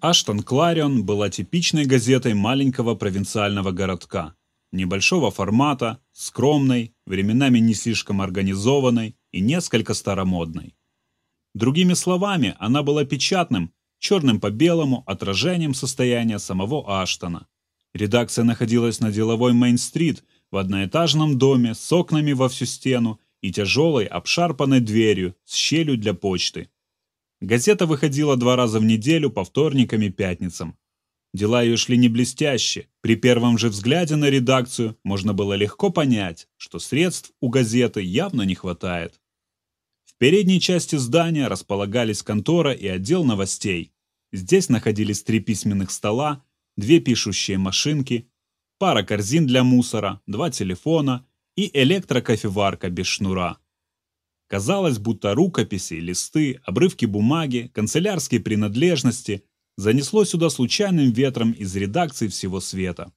Аштон Кларион была типичной газетой маленького провинциального городка. Небольшого формата, скромной, временами не слишком организованной и несколько старомодной. Другими словами, она была печатным, черным по белому отражением состояния самого Аштона. Редакция находилась на деловой Мейн-стрит в одноэтажном доме с окнами во всю стену и тяжелой обшарпанной дверью с щелью для почты. Газета выходила два раза в неделю по вторникам и пятницам. Дела ее шли не блестяще. При первом же взгляде на редакцию можно было легко понять, что средств у газеты явно не хватает. В передней части здания располагались контора и отдел новостей. Здесь находились три письменных стола, две пишущие машинки, пара корзин для мусора, два телефона и электрокофеварка без шнура. Казалось, будто рукописи, листы, обрывки бумаги, канцелярские принадлежности занесло сюда случайным ветром из редакции всего света.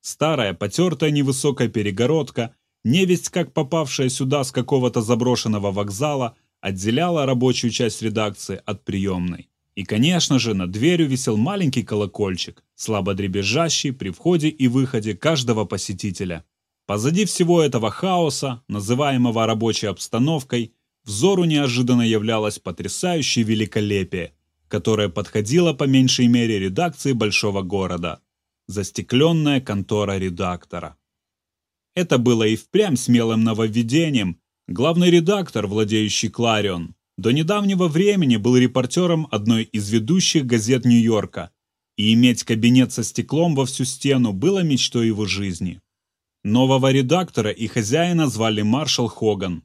Старая, потертая невысокая перегородка, невесть как попавшая сюда с какого-то заброшенного вокзала, отделяла рабочую часть редакции от приемной. И, конечно же, над дверью висел маленький колокольчик, слабо дребезжащий при входе и выходе каждого посетителя. Позади всего этого хаоса, называемого рабочей обстановкой, взору неожиданно являлось потрясающее великолепие, которое подходило по меньшей мере редакции большого города. Застекленная контора редактора. Это было и впрямь смелым нововведением. Главный редактор, владеющий Кларион, до недавнего времени был репортером одной из ведущих газет Нью-Йорка, и иметь кабинет со стеклом во всю стену было мечтой его жизни. Нового редактора и хозяина звали Маршал Хоган.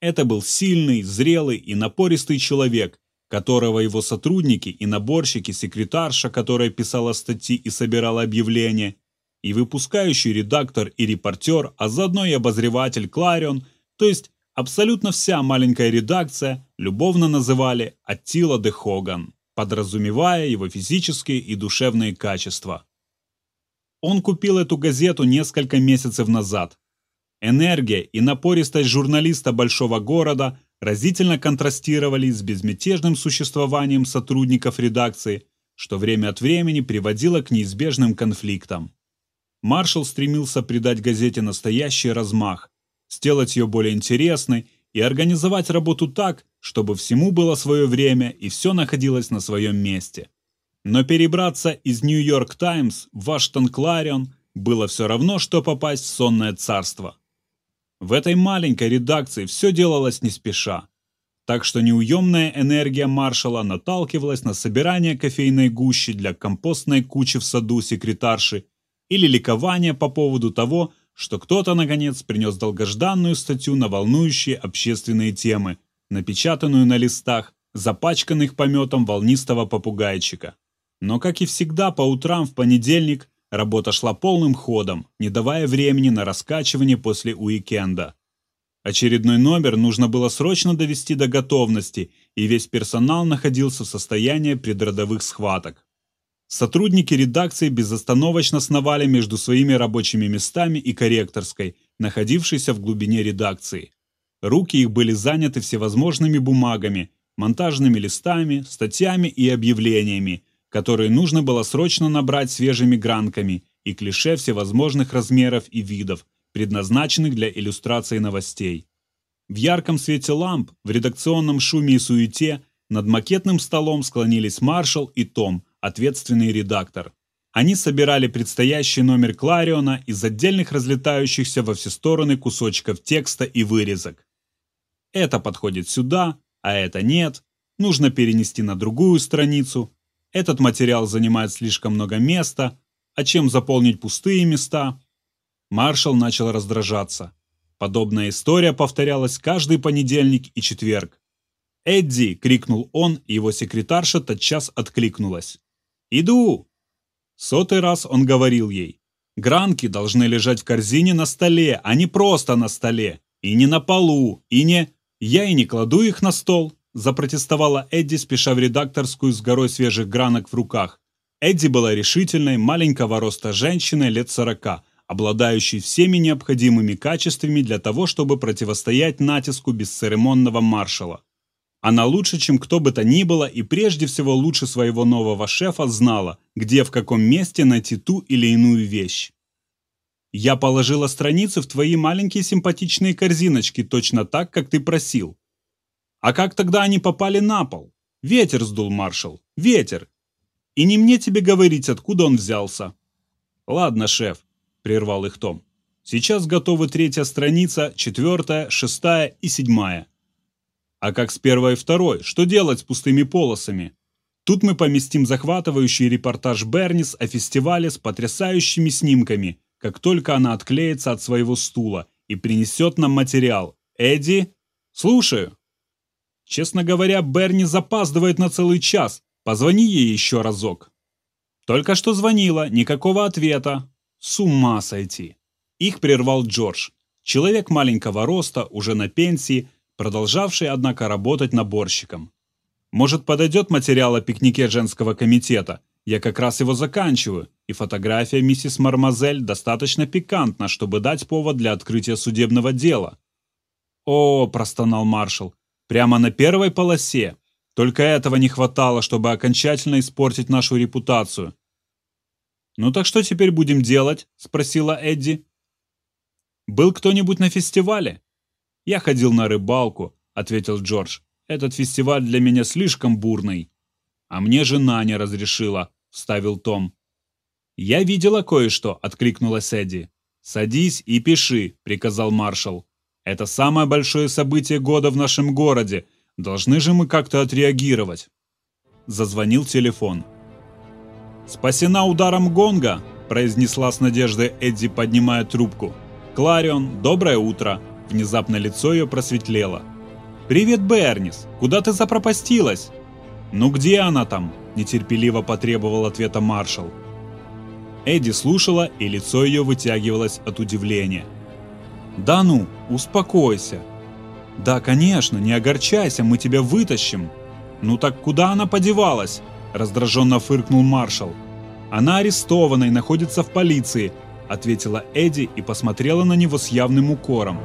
Это был сильный, зрелый и напористый человек, которого его сотрудники и наборщики, секретарша, которая писала статьи и собирала объявления, и выпускающий редактор и репортер, а заодно и обозреватель Кларион, то есть абсолютно вся маленькая редакция, любовно называли Аттила де Хоган, подразумевая его физические и душевные качества. Он купил эту газету несколько месяцев назад. Энергия и напористость журналиста большого города разительно контрастировали с безмятежным существованием сотрудников редакции, что время от времени приводило к неизбежным конфликтам. Маршал стремился придать газете настоящий размах, сделать ее более интересной и организовать работу так, чтобы всему было свое время и все находилось на своем месте. Но перебраться из Нью-Йорк Таймс в Вашингтон-Кларион было все равно, что попасть в сонное царство. В этой маленькой редакции все делалось не спеша. Так что неуемная энергия маршала наталкивалась на собирание кофейной гущи для компостной кучи в саду секретарши или ликование по поводу того, что кто-то, наконец, принес долгожданную статью на волнующие общественные темы, напечатанную на листах, запачканных пометом волнистого попугайчика. Но, как и всегда, по утрам в понедельник работа шла полным ходом, не давая времени на раскачивание после уикенда. Очередной номер нужно было срочно довести до готовности, и весь персонал находился в состоянии предродовых схваток. Сотрудники редакции безостановочно сновали между своими рабочими местами и корректорской, находившейся в глубине редакции. Руки их были заняты всевозможными бумагами, монтажными листами, статьями и объявлениями, которые нужно было срочно набрать свежими гранками и клише всевозможных размеров и видов, предназначенных для иллюстрации новостей. В ярком свете ламп, в редакционном шуме и суете над макетным столом склонились Маршал и Том, ответственный редактор. Они собирали предстоящий номер Клариона из отдельных разлетающихся во все стороны кусочков текста и вырезок. Это подходит сюда, а это нет. Нужно перенести на другую страницу, этот материал занимает слишком много места, а чем заполнить пустые места? Маршал начал раздражаться. Подобная история повторялась каждый понедельник и четверг. «Эдди!» — крикнул он, и его секретарша тотчас откликнулась. «Иду!» Сотый раз он говорил ей. «Гранки должны лежать в корзине на столе, а не просто на столе. И не на полу, и не... Я и не кладу их на стол запротестовала Эдди, спеша в редакторскую с горой свежих гранок в руках. Эдди была решительной, маленького роста женщиной лет сорока, обладающей всеми необходимыми качествами для того, чтобы противостоять натиску бесцеремонного маршала. Она лучше, чем кто бы то ни было, и прежде всего лучше своего нового шефа знала, где в каком месте найти ту или иную вещь. Я положила страницы в твои маленькие симпатичные корзиночки точно так, как ты просил. А как тогда они попали на пол? Ветер сдул, маршал, ветер. И не мне тебе говорить, откуда он взялся. Ладно, шеф, прервал их Том. Сейчас готовы третья страница, четвертая, шестая и седьмая. А как с первой и второй? Что делать с пустыми полосами? Тут мы поместим захватывающий репортаж Бернис о фестивале с потрясающими снимками, как только она отклеится от своего стула и принесет нам материал. Эдди? Слушаю. Честно говоря, Берни запаздывает на целый час. Позвони ей еще разок. Только что звонила, никакого ответа. С ума сойти. Их прервал Джордж. Человек маленького роста, уже на пенсии, продолжавший, однако, работать наборщиком. Может, подойдет материал о пикнике женского комитета? Я как раз его заканчиваю, и фотография миссис Мармазель достаточно пикантна, чтобы дать повод для открытия судебного дела. «О», – простонал маршал, – «прямо на первой полосе. Только этого не хватало, чтобы окончательно испортить нашу репутацию». «Ну так что теперь будем делать?» – спросила Эдди. «Был кто-нибудь на фестивале?» «Я ходил на рыбалку», — ответил Джордж. «Этот фестиваль для меня слишком бурный». «А мне жена не разрешила», — вставил Том. «Я видела кое-что», — откликнулась Эдди. «Садись и пиши», — приказал маршал. «Это самое большое событие года в нашем городе. Должны же мы как-то отреагировать». Зазвонил телефон. «Спасена ударом гонга», — произнесла с надеждой Эдди, поднимая трубку. «Кларион, доброе утро. Внезапно лицо ее просветлело. «Привет, Бернис! Куда ты запропастилась?» «Ну где она там?» – нетерпеливо потребовал ответа маршал. Эдди слушала, и лицо ее вытягивалось от удивления. «Да ну, успокойся!» «Да, конечно, не огорчайся, мы тебя вытащим!» «Ну так куда она подевалась?» – раздраженно фыркнул маршал. «Она арестована и находится в полиции», – ответила Эдди и посмотрела на него с явным укором.